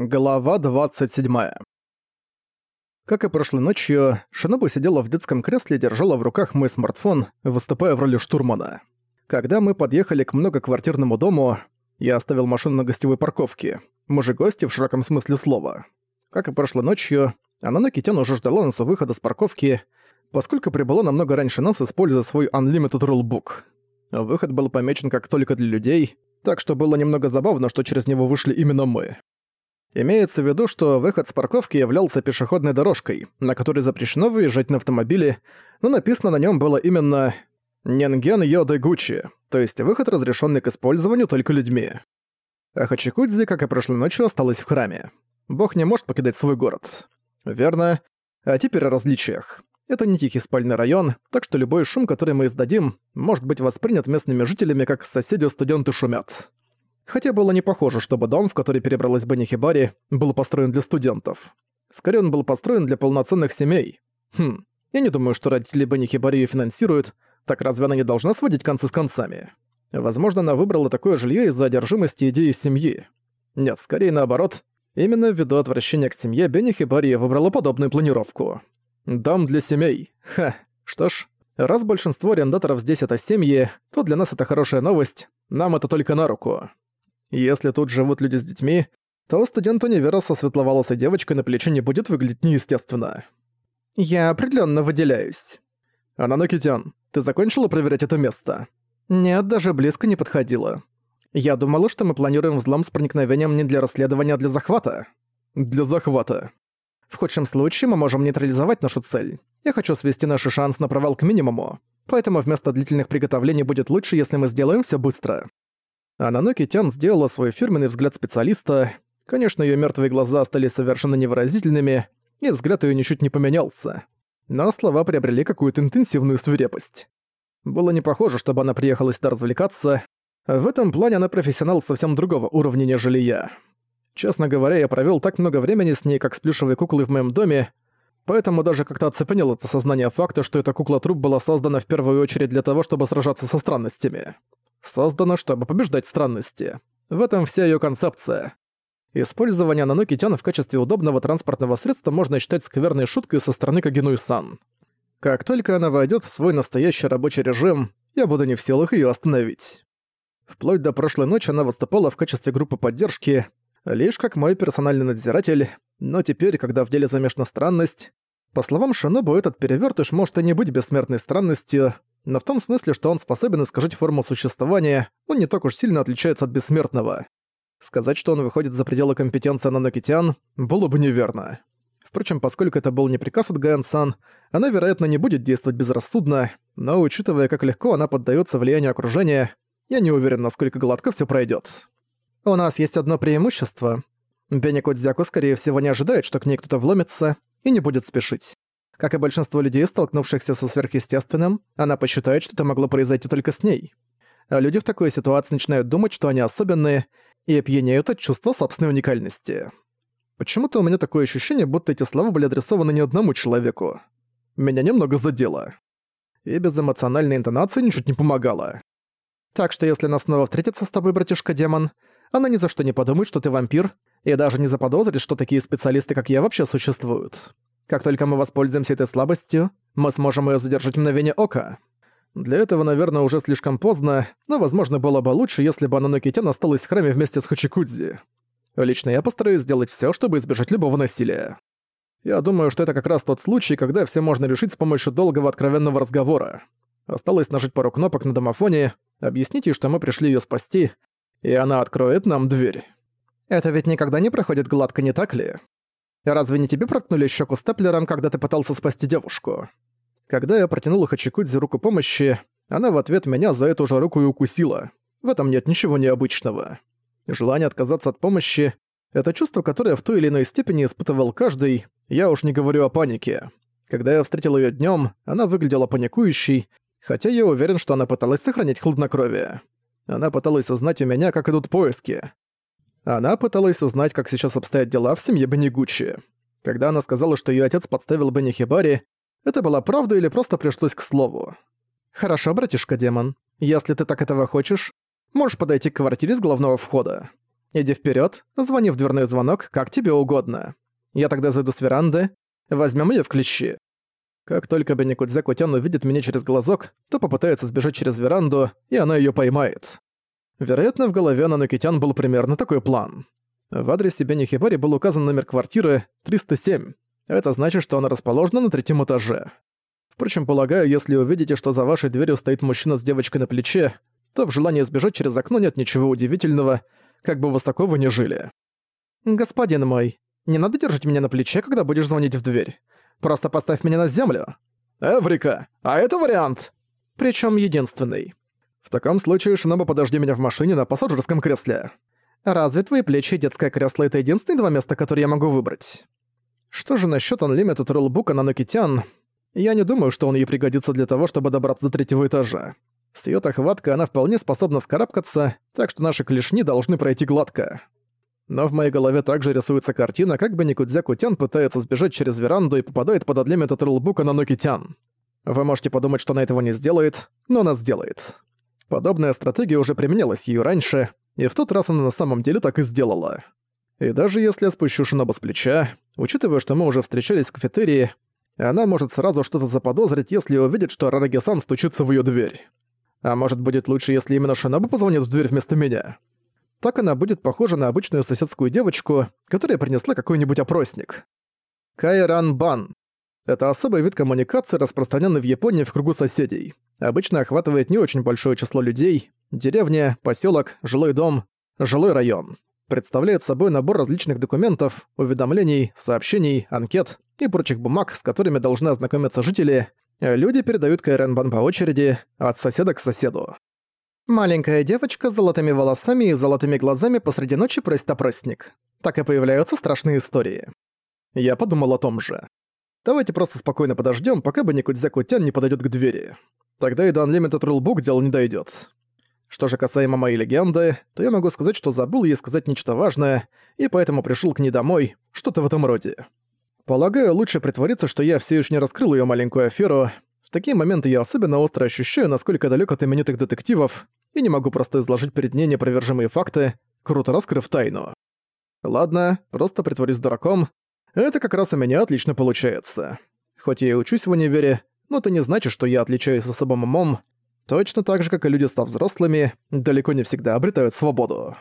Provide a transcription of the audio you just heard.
Глава 27. Как и прошлой ночью, Шинобу сидела в детском кресле и держала в руках мой смартфон, выступая в роли штурмана. Когда мы подъехали к многоквартирному дому, я оставил машину на гостевой парковке. Мы же гости в широком смысле слова. Как и прошлой ночью, Анана Китян уже ждала нас у выхода с парковки, поскольку прибыла намного раньше нас, используя свой Unlimited Rulebook. Выход был помечен как только для людей, так что было немного забавно, что через него вышли именно мы. Имеется в виду, что выход с парковки являлся пешеходной дорожкой, на которой запрещено выезжать на автомобиле, но написано на нем было именно «Ненген Йоды Гучи», то есть выход, разрешенный к использованию только людьми. А Хачикудзи, как и прошлой ночью, осталась в храме. Бог не может покидать свой город. Верно. А теперь о различиях. Это не тихий спальный район, так что любой шум, который мы издадим, может быть воспринят местными жителями как соседи-студенты шумят. Хотя было не похоже, чтобы дом, в который перебралась Бенни Хибари, был построен для студентов. Скорее, он был построен для полноценных семей. Хм, я не думаю, что родители Бенни Хибари финансируют, так разве она не должна сводить концы с концами? Возможно, она выбрала такое жилье из-за одержимости идеи семьи. Нет, скорее наоборот. Именно ввиду отвращения к семье Бенни Хибари выбрала подобную планировку. Дом для семей. Ха. Что ж, раз большинство арендаторов здесь это семьи, то для нас это хорошая новость, нам это только на руку. Если тут живут люди с детьми, то студент универа со светловолосой девочкой на плече не будет выглядеть неестественно. Я определенно выделяюсь. Ананокитян, ты закончила проверять это место? Нет, даже близко не подходила. Я думала, что мы планируем взлом с проникновением не для расследования, а для захвата. Для захвата. В худшем случае мы можем нейтрализовать нашу цель. Я хочу свести наш шанс на провал к минимуму. Поэтому вместо длительных приготовлений будет лучше, если мы сделаем все быстро. Ананоки Тян сделала свой фирменный взгляд специалиста. Конечно, ее мертвые глаза стали совершенно невыразительными, и взгляд ее ничуть не поменялся. Но слова приобрели какую-то интенсивную свирепость. Было не похоже, чтобы она приехала сюда развлекаться. В этом плане она профессионал совсем другого уровня, нежели я. Честно говоря, я провел так много времени с ней, как с плюшевой куклой в моем доме, поэтому даже как-то оцепенел от осознания факта, что эта кукла-труп была создана в первую очередь для того, чтобы сражаться со странностями. Создана, чтобы побеждать странности. В этом вся ее концепция. Использование нанокитян в качестве удобного транспортного средства можно считать скверной шуткой со стороны Кагенуи-сан. Как только она войдет в свой настоящий рабочий режим, я буду не в силах ее остановить. Вплоть до прошлой ночи она выступала в качестве группы поддержки, лишь как мой персональный надзиратель, но теперь, когда в деле замешана странность, по словам Шинобу, этот перевертыш может и не быть бессмертной странностью, но в том смысле, что он способен искажать форму существования, он не так уж сильно отличается от бессмертного. Сказать, что он выходит за пределы компетенции нанокитян, было бы неверно. Впрочем, поскольку это был не приказ от Гаэн-сан, она, вероятно, не будет действовать безрассудно, но учитывая, как легко она поддается влиянию окружения, я не уверен, насколько гладко все пройдет. У нас есть одно преимущество. Бенни Кодзяку, скорее всего, не ожидает, что к ней кто-то вломится, и не будет спешить. Как и большинство людей, столкнувшихся со сверхъестественным, она посчитает, что это могло произойти только с ней. А люди в такой ситуации начинают думать, что они особенные, и опьяняют от чувства собственной уникальности. Почему-то у меня такое ощущение, будто эти слова были адресованы не одному человеку. Меня немного задело. И безэмоциональная интонация ничуть не помогала. Так что если она снова встретится с тобой, братишка-демон, она ни за что не подумает, что ты вампир, и даже не заподозрит, что такие специалисты, как я, вообще существуют. Как только мы воспользуемся этой слабостью, мы сможем её задержать мгновение ока. Для этого, наверное, уже слишком поздно, но, возможно, было бы лучше, если бы Ананокитян осталась в храме вместе с Хачикудзи. Лично я постараюсь сделать всё, чтобы избежать любого насилия. Я думаю, что это как раз тот случай, когда все можно решить с помощью долгого откровенного разговора. Осталось нажать пару кнопок на домофоне, объяснить ей, что мы пришли её спасти, и она откроет нам дверь. Это ведь никогда не проходит гладко, не так ли? Разве не тебе проткнули щеку степлером, когда ты пытался спасти девушку? Когда я протянул Хачикудзи руку помощи, она в ответ меня за эту же руку и укусила. В этом нет ничего необычного. Желание отказаться от помощи — это чувство, которое в той или иной степени испытывал каждый, я уж не говорю о панике. Когда я встретил её днём, она выглядела паникующей, хотя я уверен, что она пыталась сохранить хладнокровие. Она пыталась узнать у меня, как идут поиски. Она пыталась узнать, как сейчас обстоят дела в семье Бенигучи. Когда она сказала, что её отец подставил Бенни Хибари, это была правда или просто пришлось к слову? «Хорошо, братишка-демон. Если ты так этого хочешь, можешь подойти к квартире с главного входа». Иди вперед, звони в дверной звонок, как тебе угодно. Я тогда зайду с веранды, возьмем ее в клещи. Как только Беникудзе Кутян увидит меня через глазок, то попытается сбежать через веранду, и она ее поймает. Вероятно, в голове Нанокитян был примерно такой план. В адресе Бенихибари был указан номер квартиры 307. Это значит, что она расположена на третьем этаже. Впрочем, полагаю, если увидите, что за вашей дверью стоит мужчина с девочкой на плече, то в желании сбежать через окно нет ничего удивительного, как бы высоко вы ни жили. «Господин мой, не надо держать меня на плече, когда будешь звонить в дверь. Просто поставь меня на землю». «Эврика, а это вариант!» Причем единственный. В таком случае, Шиноба, подожди меня в машине на пассажирском кресле. Разве твои плечи и детское кресло — это единственные два места, которые я могу выбрать? Что же насчет Unlimited Rulebook на Нокитян? Я не думаю, что он ей пригодится для того, чтобы добраться до третьего этажа. С её-то хваткой она вполне способна вскарабкаться, так что наши клешни должны пройти гладко. Но в моей голове также рисуется картина, как бы Никудзя Кутян пытается сбежать через веранду и попадает под отлимит рулбука на Нокитян. Вы можете подумать, что она этого не сделает, но она сделает. Подобная стратегия уже применялась ею раньше, и в тот раз она на самом деле так и сделала. И даже если я спущу Шинобу с плеча, учитывая, что мы уже встречались в кафетерии, она может сразу что-то заподозрить, если увидит, что Рараги-сан стучится в её дверь. А может, будет лучше, если именно Шинобу позвонит в дверь вместо меня? Так она будет похожа на обычную соседскую девочку, которая принесла какой-нибудь опросник. Кайран Бан. Это особый вид коммуникации, распространенный в Японии в кругу соседей. Обычно охватывает не очень большое число людей. Деревня, поселок, жилой дом, жилой район. Представляет собой набор различных документов, уведомлений, сообщений, анкет и прочих бумаг, с которыми должны ознакомиться жители, Люди передают Кайренбан по очереди, от соседа к соседу. Маленькая девочка с золотыми волосами и золотыми глазами посреди ночи просит опросник. Так и появляются страшные истории. Я подумал о том же. Давайте просто спокойно подождем, пока бы Никудзя Кутян не подойдет к двери. Тогда и до Unlimited Rulebook дело не дойдет. Что же касаемо моей легенды, то я могу сказать, что забыл ей сказать нечто важное, и поэтому пришел к ней домой, что-то в этом роде. Полагаю, лучше притвориться, что я все еще не раскрыл ее маленькую аферу. В такие моменты я особенно остро ощущаю, насколько далек от именитых детективов, и не могу просто изложить перед ней непровержимые факты, круто раскрыв тайну. Ладно, просто притворюсь дураком. Это как раз у меня отлично получается. Хоть я и учусь в универе, но это не значит, что я отличаюсь особым умом. Точно так же, как и люди, став взрослыми, далеко не всегда обретают свободу.